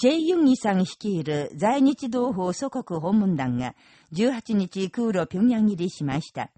チェイ・ユンギさん率いる在日同胞祖国訪問団が18日空路平壌入りしました。